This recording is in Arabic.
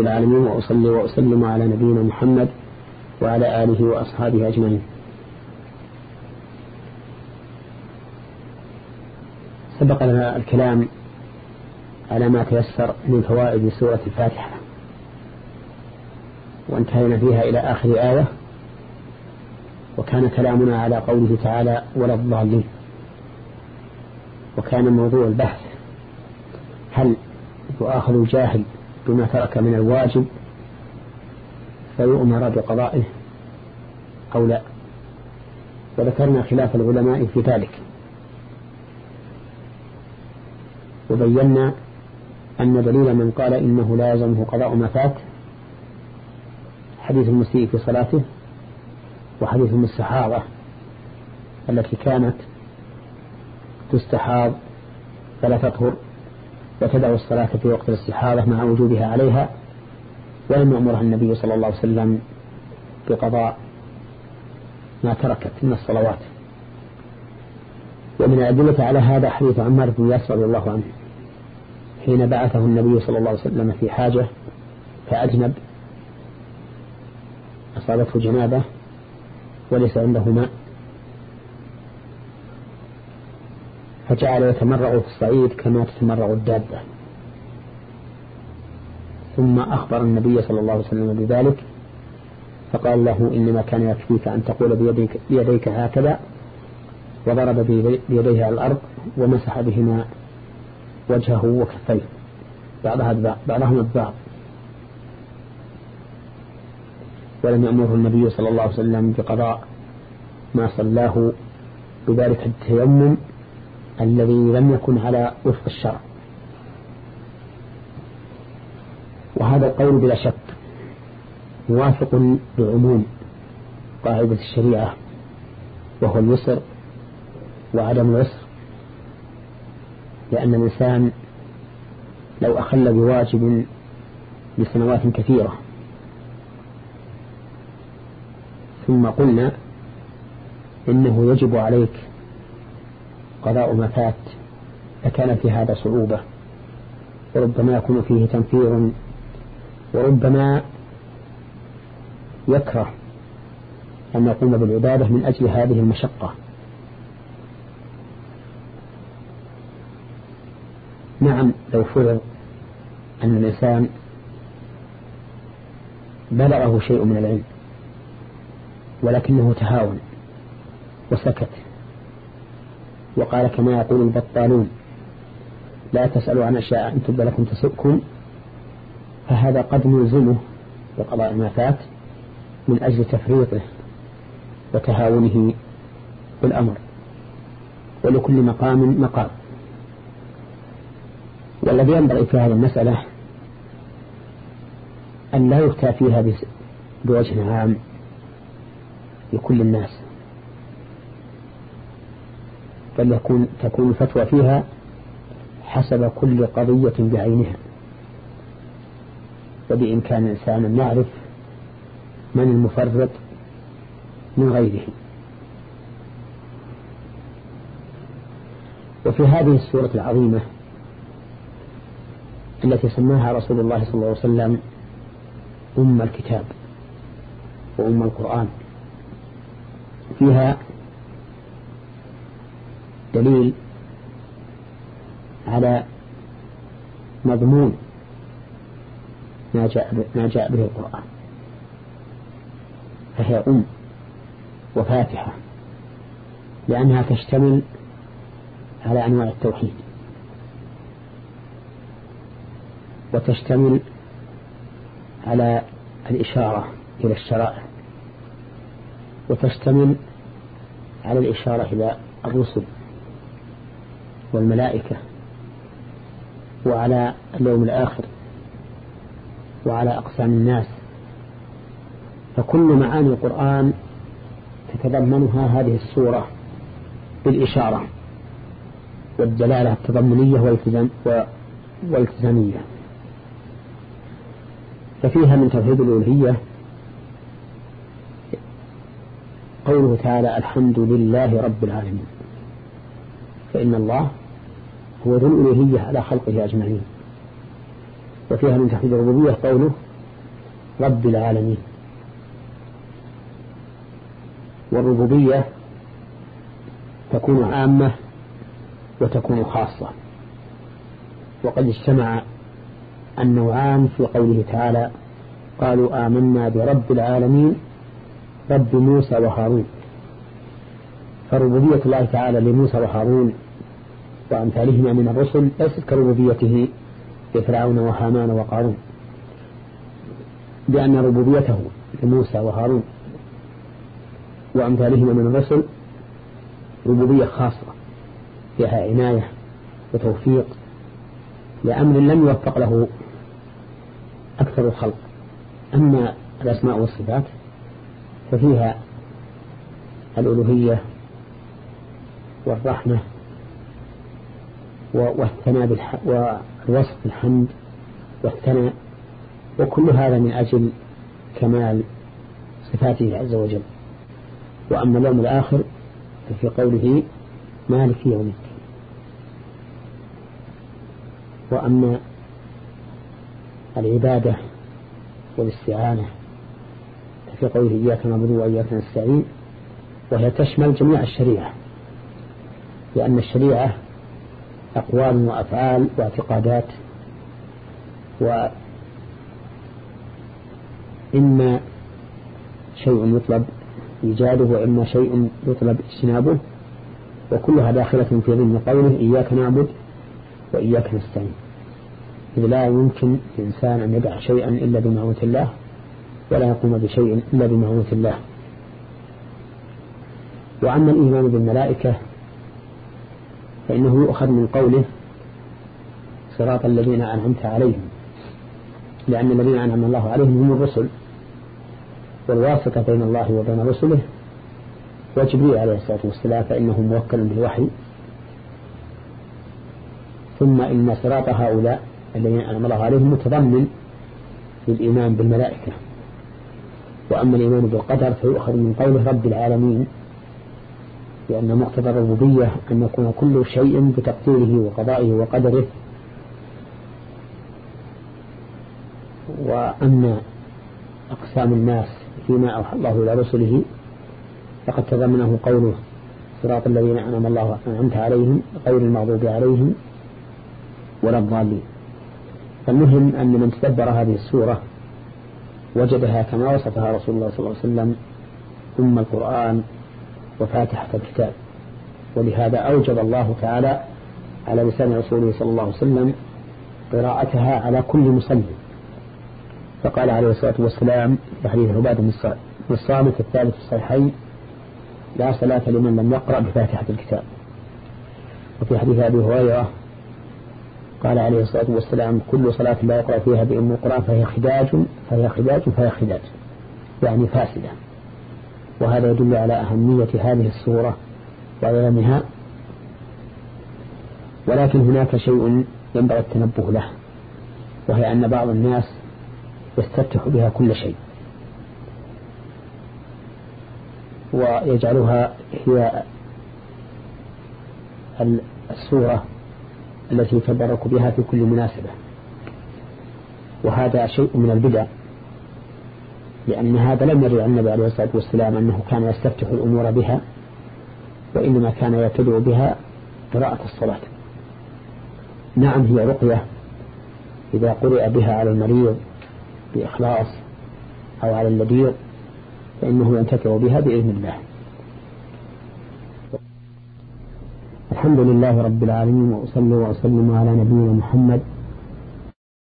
العالمين وأصلي وأسلم على نبينا محمد وعلى آله وأصحابه أجمعين. سبق لنا الكلام على ما تيسر من فوائد سورة الفاتحة وانتهينا فيها إلى آخر آية وكان كلامنا على قوله تعالى ولا الضالين وكان موضوع البحث هل يؤاخذ الجاهل بما ترك من الواجب فيؤمر بقضائه أو لا وذكرنا خلاف العلماء في ذلك. وبينا أن دليل من قال إنه لا يلزمه قضاء ما فات حديث المسيء في صلاته وحديث السحابة التي كانت تستحاض فلا تطهر وتدع الصلاة في وقت الاستحاضة مع وجوبها عليها ولم يأمرها النبي صلى الله عليه وسلم بقضاء ما تركت من الصلوات. ومن الأدلة على هذا حديث عمار بن ياسر رضي الله عنه حين بعثه النبي صلى الله عليه وسلم في حاجة فأجنب أصابته جنابة وليس عنده ماء. فجعل يتمرغ في الصعيد كما تتمرغ الدابة. ثم أخبر النبي صلى الله عليه وسلم بذلك فقال له إنما كان يكفيك أن تقول بيديك, بيديك هكذا وضرب بيديه على الأرض ومسح بهما وجهه وكفيه. بعضها بعضهما ببعض ولم يأمره النبي صلى الله عليه وسلم بقضاء ما صلاه بذلك التيمم الذي لم يكن على وفق الشرع. وهذا القول بلا شك موافق لعموم قاعدة الشريعة وهو اليسر وعدم العسر لأن الإنسان لو أخل بواجب لسنوات كثيرة. ثم قلنا إنه يجب عليك قضاء ما فات فكان في هذا صعوبة. وربما يكون فيه تنفير وربما يكره أن يقوم بالعبادة من أجل هذه المشقة. نعم لو فرض أن الإنسان بلغه شيء من العلم ولكنه تهاون وسكت وقال كما يقول البطالون لا تسألوا عن أشياء أن تبدأ لكم تسؤكم فهذا قد نلزمه بقضاء ما فات من أجل تفريطه وتهاونه بالأمر ولكل مقام مقام. والذي ينبغي في هذه المسألة أن لا يفتى فيها بوجه عام لكل الناس. بل يكون تكون الفتوى فيها حسب كل قضية بعينها. وبإمكان الإنسان أن يعرف من المفرط من غيره. وفي هذه السورة العظيمة التي سماها رسول الله صلى الله عليه وسلم أم الكتاب وأم القرآن فيها دليل على مضمون ما جاء به القرآن. فهي أم وفاتحة لأنها تشتمل على أنواع التوحيد. وتشتمل على الإشارة إلى الشرائع. وتشتمل على الإشارة إلى الرسل. والملائكة وعلى اليوم الآخر وعلى أقسام الناس. فكل معاني القرآن تتضمنها هذه السورة بالإشارة والدلالة التضمنية والالتزامية. ففيها من توحيد الألوهية قوله تعالى الحمد لله رب العالمين. فإن الله هو ذو الألوهية على خلقه أجمعين. وفيها من توحيد الربوبية قوله رب العالمين. والربوبية تكون عامة وتكون خاصة. وقد اجتمع النوعان في قوله تعالى قالوا آمنا برب العالمين رب موسى وهارون. فربوبية الله تعالى لموسى وهارون وأمثالهما من الرسل ليست كربوبيته لفرعون وهامان وقارون. لأن ربوبيته لموسى وهارون. وأمثالهما من الرسل ربوبية خاصة فيها عناية وتوفيق لأمر لم يوفق له أكثر الخلق. أما الأسماء والصفات ففيها الألوهية والرحمة والثناء والوصف بالحمد والثناء وكل هذا من أجل كمال صفاته عز وجل. وأما اليوم الآخر ففي قوله مالك يوم الدين. وأما العبادة والاستعانة ففي قوله إياك نعبد وإياك نستعين وهي تشمل جميع الشريعة لأن الشريعة أقوال وأفعال واعتقادات وإما شيء يطلب إيجاده وإما شيء يطلب اجتنابه وكلها داخلة في ضمن قوله إياك نعبد وإياك نستعين. إذ لا يمكن للإنسان أن يدع شيئا إلا بمعونة الله ولا يقوم بشيء إلا بمعونة الله. وأما الإيمان بالملائكة فإنه يؤخذ من قوله صراط الذين أنعمت عليهم لأن الذين أنعم الله عليهم هم الرسل والواسطة بين الله وبين رسله وجبريل عليه الصلاة والسلام فإنه موكل بالوحي. ثم إن صراط هؤلاء الذين أنعم الله عليهم متضمن للإيمان بالملائكة وأما الإيمان بالقدر فيؤخذ من قوله رب العالمين. لأن مقتضى الربوبية أن يكون كل شيء بتقديره وقضائه وقدره. وأما أقسام الناس فيما أوحى الله إلى رسله فقد تضمنه قوله صراط الذين أنعم الله أنعمت عليهم غير المغضوب عليهم ولا الضالين. فالمهم أن من تدبر هذه السورة وجدها كما وصفها رسول الله صلى الله عليه وسلم ثم القرآن وفاتحة الكتاب. ولهذا أوجب الله تعالى على لسان رسوله صلى الله عليه وسلم قراءتها على كل مسلم. فقال عليه الصلاة والسلام في حديث عبادة بن الصامت الثالث الصحيحين لا صلاة لمن لم يقرأ بفاتحة الكتاب. وفي حديث أبي هريرة قال عليه الصلاة والسلام كل صلاة لا يقرأ فيها بأم القرآن فهي خداج فهي خداج فهي خداج. يعني فاسدة. وهذا يدل على أهمية هذه السورة وعلمها ولكن هناك شيء ينبغي التنبه له وهي أن بعض الناس يستفتح بها كل شيء ويجعلها هي السورة التي يتبرك بها في كل مناسبة. وهذا شيء من البدع. لأن هذا لم يرد عن النبي عليه الصلاة والسلام أنه كان يستفتح الأمور بها وإنما كان يبتدئ بها قراءة الصلاة. نعم هي رقية. إذا قرئ بها على المريض بإخلاص أو على اللبيض فإنه ينتفع بها بإذن الله. الحمد لله رب العالمين وأصلي وأسلم على نبينا محمد